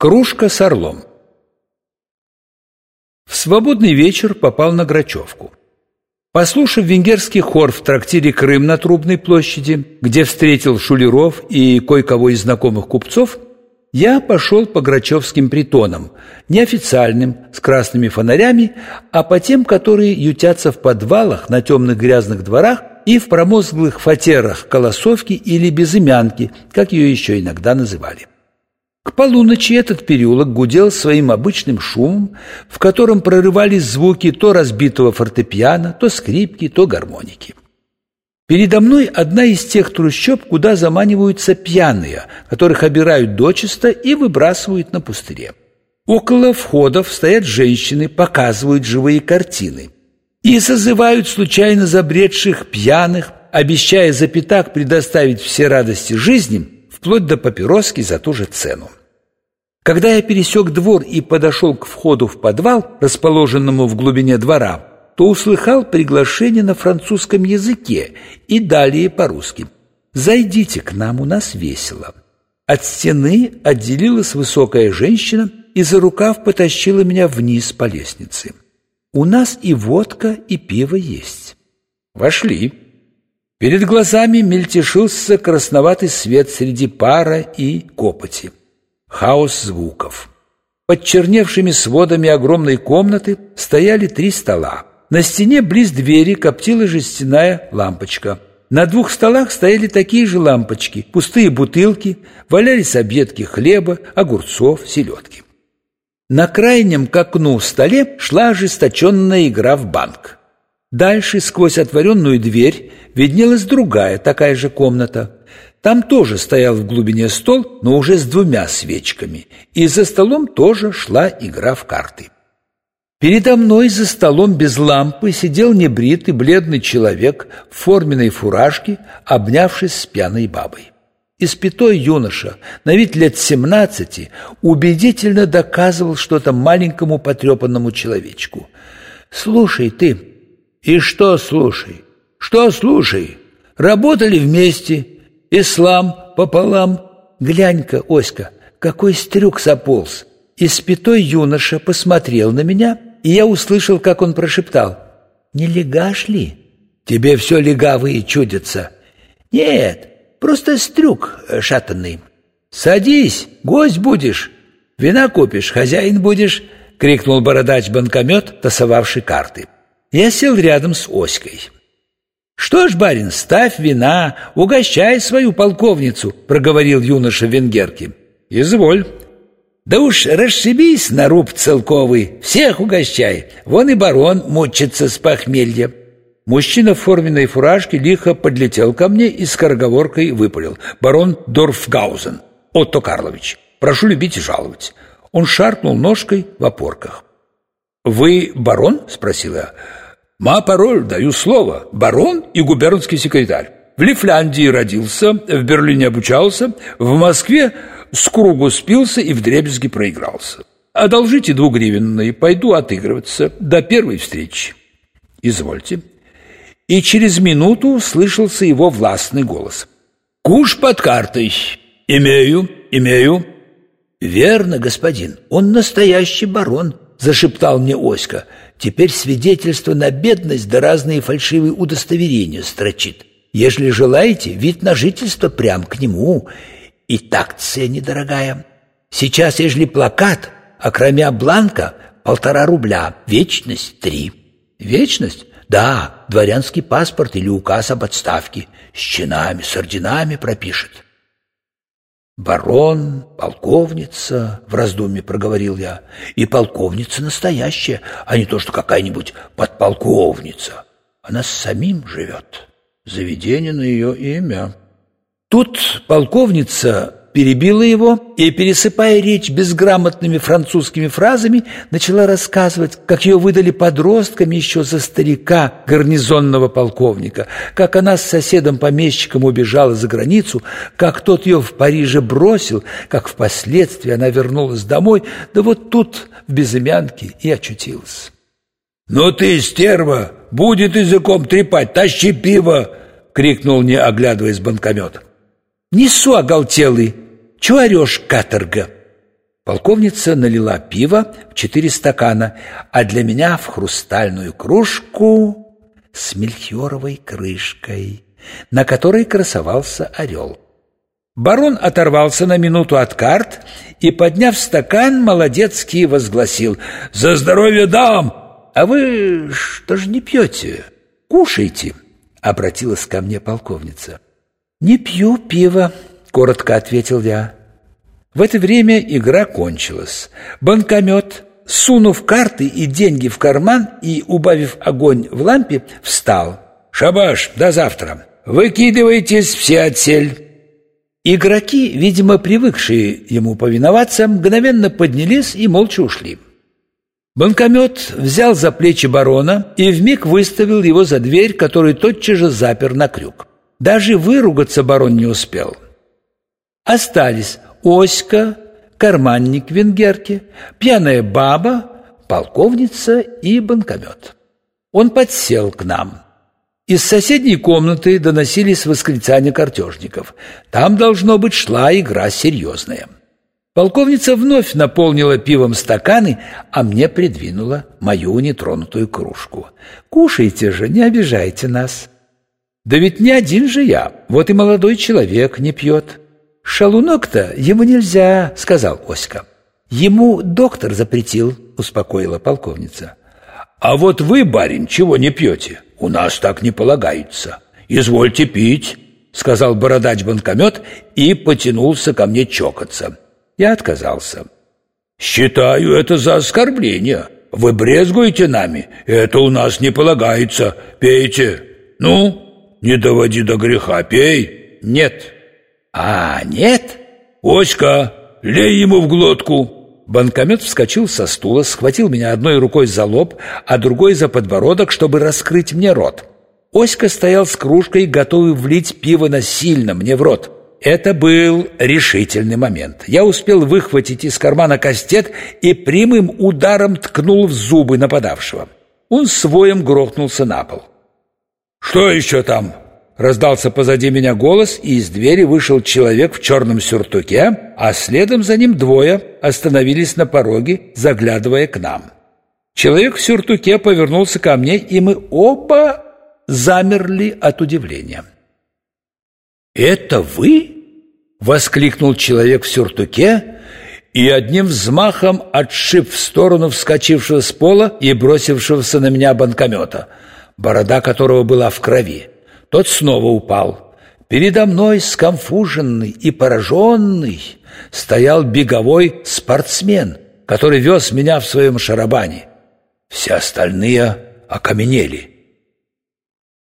Кружка с орлом В свободный вечер попал на Грачевку. Послушав венгерский хор в трактире «Крым» на Трубной площади, где встретил шулеров и кое-кого из знакомых купцов, я пошел по Грачевским притонам, неофициальным, с красными фонарями, а по тем, которые ютятся в подвалах, на темных грязных дворах и в промозглых фатерах Колосовки или Безымянки, как ее еще иногда называли. К полуночи этот переулок гудел своим обычным шумом, в котором прорывались звуки то разбитого фортепиано, то скрипки, то гармоники. Передо мной одна из тех трущоб, куда заманиваются пьяные, которых обирают дочисто и выбрасывают на пустыре. Около входов стоят женщины, показывают живые картины и созывают случайно забредших пьяных, обещая за пятак предоставить все радости жизни – вплоть до папироски за ту же цену. Когда я пересек двор и подошел к входу в подвал, расположенному в глубине двора, то услыхал приглашение на французском языке и далее по-русски. «Зайдите к нам, у нас весело». От стены отделилась высокая женщина и за рукав потащила меня вниз по лестнице. «У нас и водка, и пиво есть». Вошли. Перед глазами мельтешился красноватый свет среди пара и копоти. Хаос звуков. Под черневшими сводами огромной комнаты стояли три стола. На стене близ двери коптила жестяная лампочка. На двух столах стояли такие же лампочки, пустые бутылки, валялись объедки хлеба, огурцов, селедки. На крайнем к окну столе шла ожесточенная игра в банк. Дальше, сквозь отворенную дверь, виднелась другая такая же комната. Там тоже стоял в глубине стол, но уже с двумя свечками, и за столом тоже шла игра в карты. Передо мной за столом без лампы сидел небритый бледный человек в форменной фуражке, обнявшись с пьяной бабой. Испятой юноша, на вид лет семнадцати, убедительно доказывал что-то маленькому потрепанному человечку. «Слушай ты», и что слушай? Что слушай? Работали вместе, ислам пополам. Глянь-ка, Оська, какой стрюк заполз. Испятой юноша посмотрел на меня, и я услышал, как он прошептал. «Не легаш ли?» «Тебе все легавые чудятся». «Нет, просто стрюк шатанный». «Садись, гость будешь, вина купишь, хозяин будешь», — крикнул бородач-банкомет, тасовавший карты. Я сел рядом с Оськой. «Что ж, барин, ставь вина, угощай свою полковницу», — проговорил юноша венгерки. «Изволь». «Да уж расшибись на руб целковый, всех угощай, вон и барон мучится с похмелья». Мужчина в форменной фуражке лихо подлетел ко мне и с скороговоркой выпалил. «Барон Дорфгаузен, Отто Карлович, прошу любить и жаловать». Он шаркнул ножкой в опорках. «Вы барон?» — спросил я. Ма пароль, даю слово, барон и губернский секретарь. В Лифляндии родился, в Берлине обучался, в Москве с кругу спился и в дребезги проигрался. Одолжите двугривенные, пойду отыгрываться до первой встречи. Извольте. И через минуту слышался его властный голос. Куш под картой. Имею, имею. Верно, господин, он настоящий барон, зашептал мне Оська. Теперь свидетельство на бедность да разные фальшивые удостоверения строчит. Ежели желаете, вид на жительство прям к нему. И такция недорогая. Сейчас, ежели плакат, а кроме бланка полтора рубля, вечность три. Вечность? Да, дворянский паспорт или указ об отставке. С чинами, с орденами пропишет. «Барон, полковница», — в раздумье проговорил я, — «и полковница настоящая, а не то, что какая-нибудь подполковница. Она с самим живет. Заведение на ее имя». Тут полковница перебила его и, пересыпая речь безграмотными французскими фразами, начала рассказывать, как ее выдали подростками еще за старика гарнизонного полковника, как она с соседом-помещиком убежала за границу, как тот ее в Париже бросил, как впоследствии она вернулась домой, да вот тут, в Безымянке, и очутилась. «Ну ты, стерва, будет языком трепать, тащи пиво!» — крикнул, не оглядываясь банкомет. «Несу, оголтелый! Чего орешь, каторга?» Полковница налила пиво в четыре стакана, а для меня в хрустальную кружку с мельхиоровой крышкой, на которой красовался орел. Барон оторвался на минуту от карт и, подняв стакан, молодецкий возгласил «За здоровье дам! А вы что же не пьете? Кушайте!» — обратилась ко мне полковница. «Не пью пиво», — коротко ответил я. В это время игра кончилась. Банкомет, сунув карты и деньги в карман и убавив огонь в лампе, встал. «Шабаш, до завтра! Выкидывайтесь все отсель!» Игроки, видимо, привыкшие ему повиноваться, мгновенно поднялись и молча ушли. Банкомет взял за плечи барона и вмиг выставил его за дверь, которую тотчас же запер на крюк. Даже выругаться барон не успел. Остались Оська, карманник венгерки, пьяная баба, полковница и банкомет. Он подсел к нам. Из соседней комнаты доносились восклицания картежников. Там, должно быть, шла игра серьезная. Полковница вновь наполнила пивом стаканы, а мне придвинула мою нетронутую кружку. «Кушайте же, не обижайте нас». «Да ведь не один же я, вот и молодой человек не пьет». «Шалунок-то ему нельзя», — сказал Оська. «Ему доктор запретил», — успокоила полковница. «А вот вы, барин, чего не пьете? У нас так не полагается. Извольте пить», — сказал бородач-банкомет и потянулся ко мне чокаться. Я отказался. «Считаю это за оскорбление. Вы брезгуете нами? Это у нас не полагается. Пейте. Ну, не доводи до греха, пей». «Нет». «А, нет?» «Оська, лей ему в глотку!» Банкомет вскочил со стула, схватил меня одной рукой за лоб, а другой за подбородок, чтобы раскрыть мне рот. Оська стоял с кружкой, готовый влить пиво насильно мне в рот. Это был решительный момент. Я успел выхватить из кармана кастет и прямым ударом ткнул в зубы нападавшего. Он своем грохнулся на пол. «Что еще там?» Раздался позади меня голос, и из двери вышел человек в черном сюртуке, а следом за ним двое остановились на пороге, заглядывая к нам. Человек в сюртуке повернулся ко мне, и мы оба замерли от удивления. «Это вы?» — воскликнул человек в сюртуке и одним взмахом отшиб в сторону вскочившего с пола и бросившегося на меня банкомета, борода которого была в крови. Тот снова упал. Передо мной, скомфуженный и пораженный, стоял беговой спортсмен, который вез меня в своем шарабане. Все остальные окаменели.